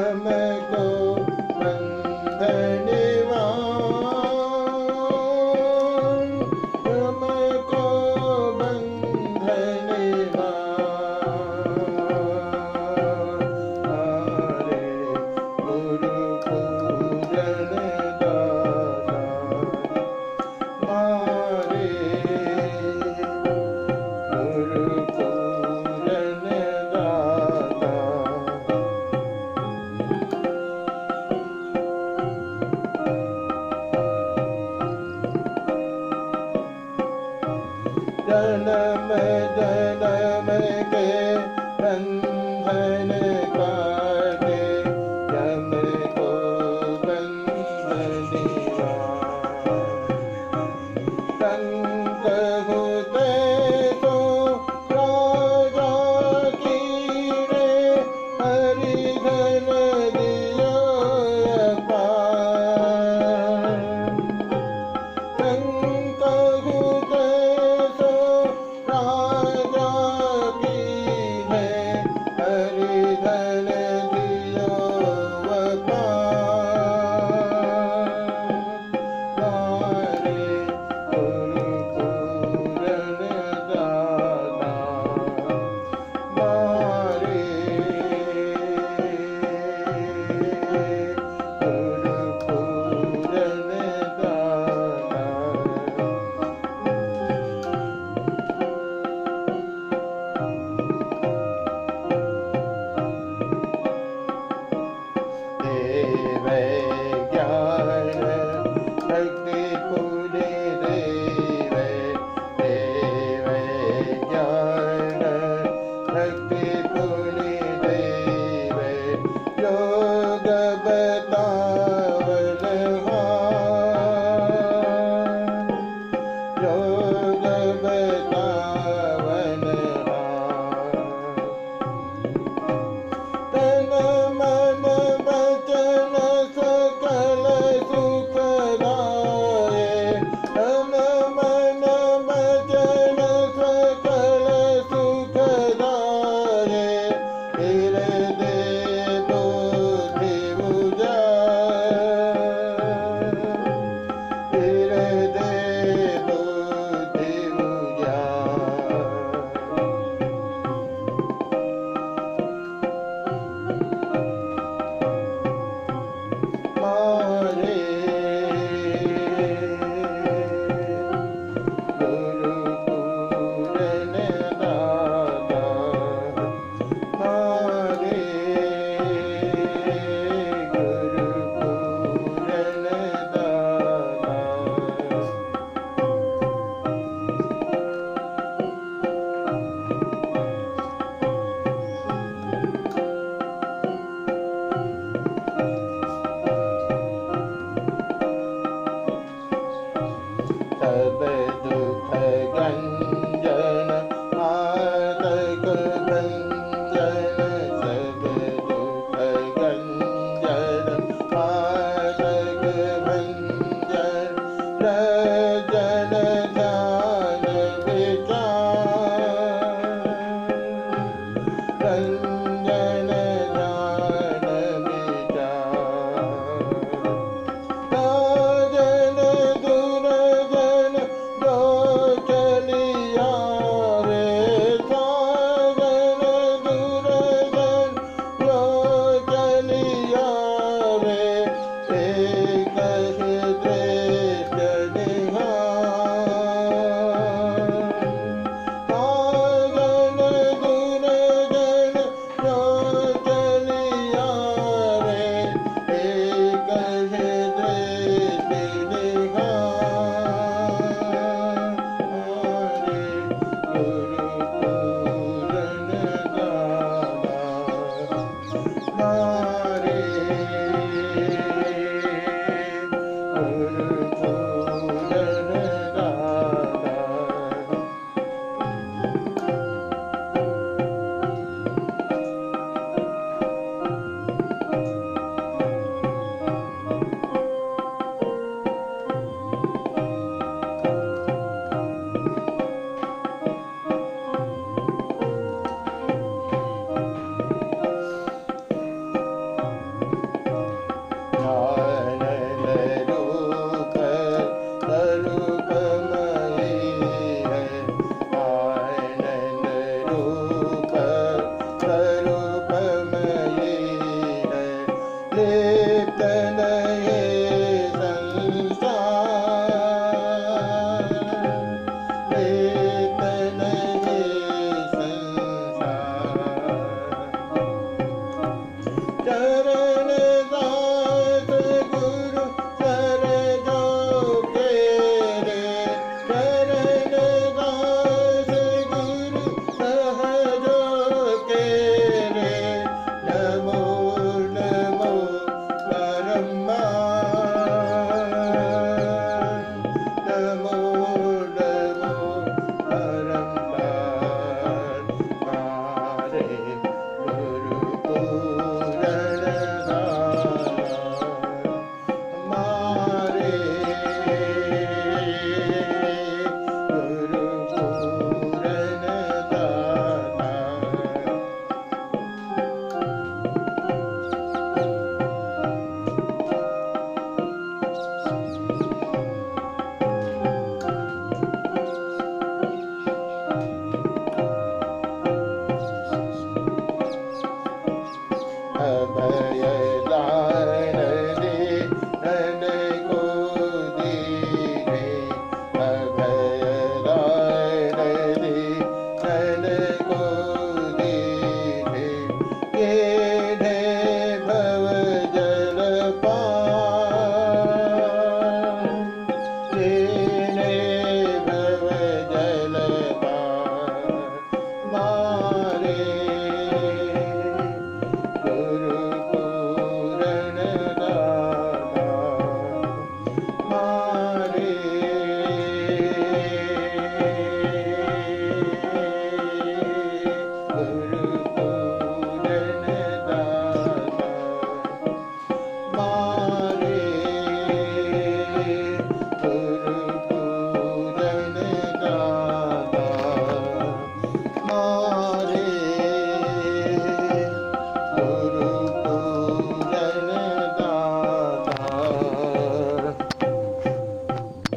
यम को जन्म जन्म के बंधन बेटा 才被